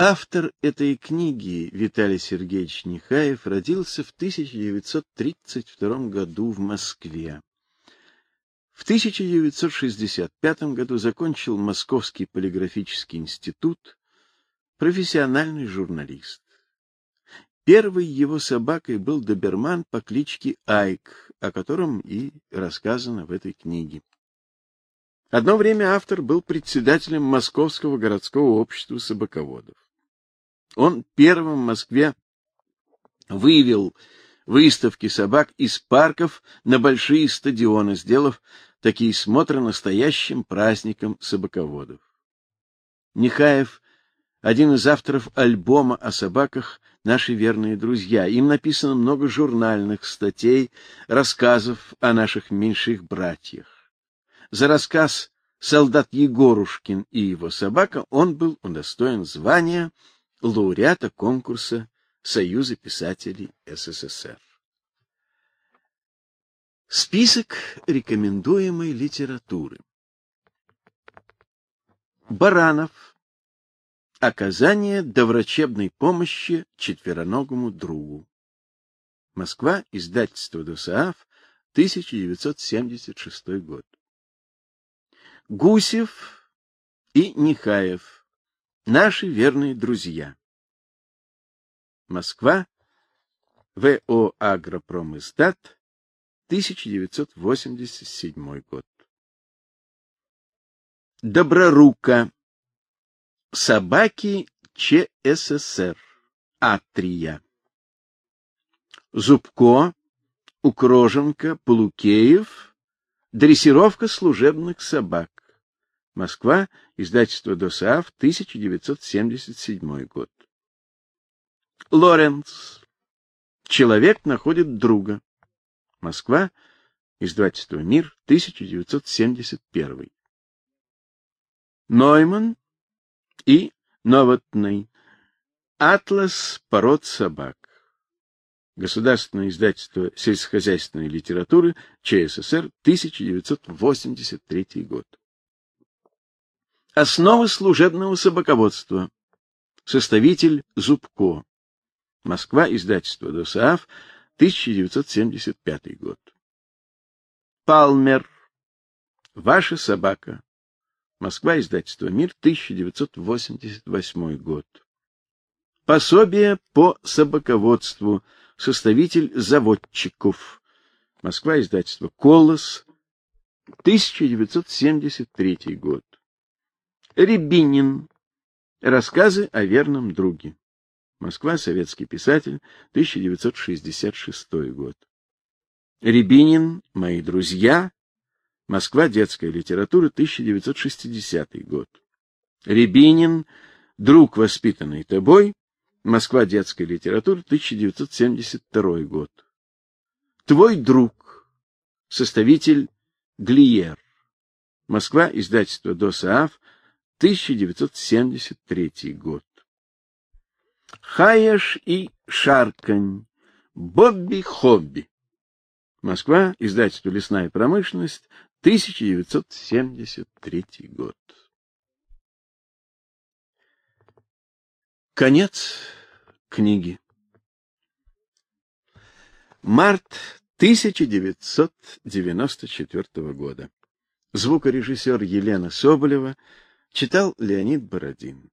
Автор этой книги, Виталий Сергеевич Нехаев, родился в 1932 году в Москве. В 1965 году закончил Московский полиграфический институт, профессиональный журналист. Первой его собакой был доберман по кличке Айк, о котором и рассказано в этой книге. Одно время автор был председателем Московского городского общества собаководов. Он первым в Москве вывел выставки собак из парков на большие стадионы, сделав такие смотры настоящим праздником собаководов. Нехаев один из авторов альбома о собаках «Наши верные друзья». Им написано много журнальных статей, рассказов о наших меньших братьях. За рассказ «Солдат Егорушкин и его собака» он был удостоен звания лауреата конкурса Союза писателей СССР. Список рекомендуемой литературы. Баранов Оказание доврачебной помощи четвероногому другу. Москва, издательство ДОСААФ, 1976 год. Гусев и Нехаев. Наши верные друзья. Москва, ВО Агропромиздат, 1987 год. Доброрука Собаки ЧССР. Атрия. Зубко, Укроженко, Полукеев. Дрессировка служебных собак. Москва, издательство ДОСААФ, 1977 год. Лоренц. Человек находит друга. Москва, издательство Мир, 1971. Нойман и Новотный. Атлас пород собак. Государственное издательство сельскохозяйственной литературы ЧССР, 1983 год. Основы служебного собаководства. Составитель Зубко. Москва, издательство ДОСААФ, 1975 год. Палмер. Ваша собака. Москва, издательство Мир, 1988 год. Пособие по собаководству. Составитель заводчиков. Москва, издательство Колос, 1973 год. Рябинин. Рассказы о верном друге. Москва, советский писатель, 1966 год. Рябинин, мои друзья, Москва, детская литература, 1960 год. Рябинин, друг, воспитанный тобой, Москва, детская литература, 1972 год. Твой друг, составитель Глиер. Москва, издательство ДОСААФ, 1973 год. Хаяш и Шаркань. Бобби-хобби. Москва, издательство Лесная промышленность, 1973 год. Конец книги. Март 1994 года. Звукорежиссер Елена Соболева читал Леонид Бородин.